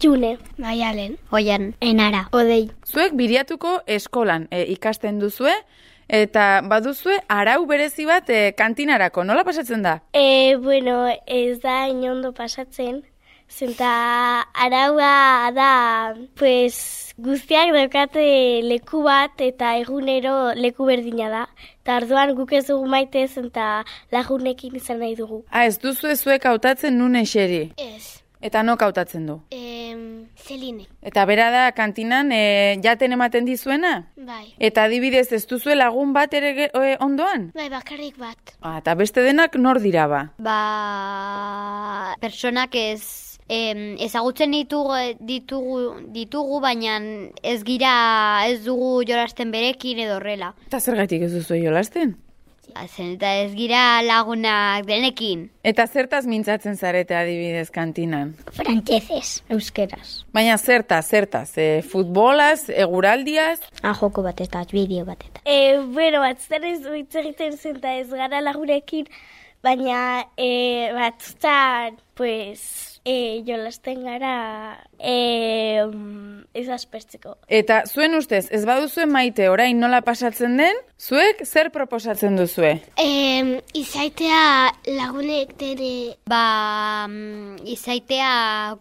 June. Maialen. Oian. Enara. Odei. Zuek biriatuko eskolan e, ikasten duzue, eta baduzue arau berezi bat e, kantinarako. Nola pasatzen da? E, bueno, ez da inondo pasatzen. Zenta araua da, pues, guztiak daukate leku bat eta egunero leku berdina da. Eta arduan guk ez dugu maite zenta lagunekin izan nahi dugu. Ah, ez duzu zuek hautatzen nun eseri. Ez. Eta nok hautatzen du. Em, Celine. Eta bera da kantinan e, jaten ematen dizuena? Bai. Eta adibidez ez duzue lagun bat ere e, ondoan? Bai, bakarrik bat. Ah, eta beste denak nor dira ba? Ba, personak ez em, ezagutzen ditugu, ditugu, ditugu baina ez gira ez dugu jolasten berekin edo horrela. Eta zergatik ez duzu jolasten? Ba, Zen eta ez gira lagunak denekin. Eta zertaz mintzatzen zarete adibidez kantinan? Frantsesez. Euskeraz. Baina zertaz, zertaz, e, futbolaz, eguraldiaz? Ah, joko bat eta bideo bat eta. E, bueno, batzuten ez du hitz egiten zen eta ez gara lagunekin, baina e, batzutan, pues, e, jolasten gara e, mm, ez aspertzeko. Eta zuen ustez, ez baduzue maite orain nola pasatzen den, zuek zer proposatzen duzue? E, izaitea lagunek dere... Ba, mm, izaitea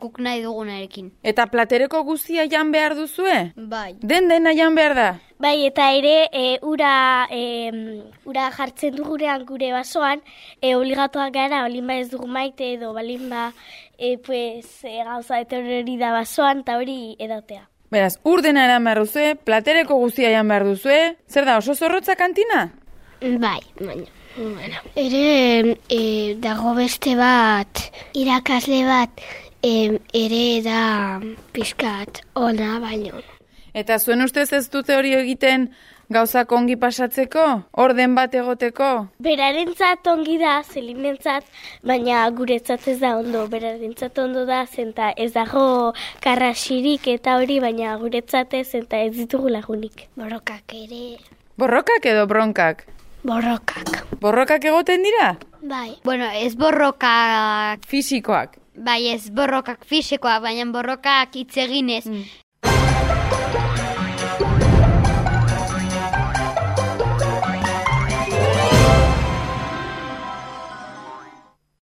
guk nahi dugunarekin. Eta platereko guztia jan behar duzue? Bai. Den dena jan behar da? Bai, eta ere, e, ura, e, ura jartzen dugurean gure basoan, e, obligatuak gara, olinba ez dugu maite edo balinba, e, pues, e, gauza etorri da basoan, eta hori edatea. Beraz, ur dena eran behar duzue, platereko guztia jan behar duzue, zer da, oso zorrotza kantina? Bai, baina. Bueno. Ere, e, dago beste bat, irakasle bat, e, ere da pizkat ona baino. Eta zuen ustez ez dute hori egiten gauzak ongi pasatzeko? Orden bat egoteko? Berarentzat ongi da, zelinentzat, baina guretzat ez da ondo. Berarentzat ondo da, zenta ez dago karrasirik eta hori, baina guretzat ez, zenta ez ditugu lagunik. Borrokak ere. Borrokak edo bronkak? Borrokak. Borrokak egoten dira? Bai. Bueno, ez borrokak, Fisikoak. bai ez borrokak fisikoak, baina borrokak hitz eginez.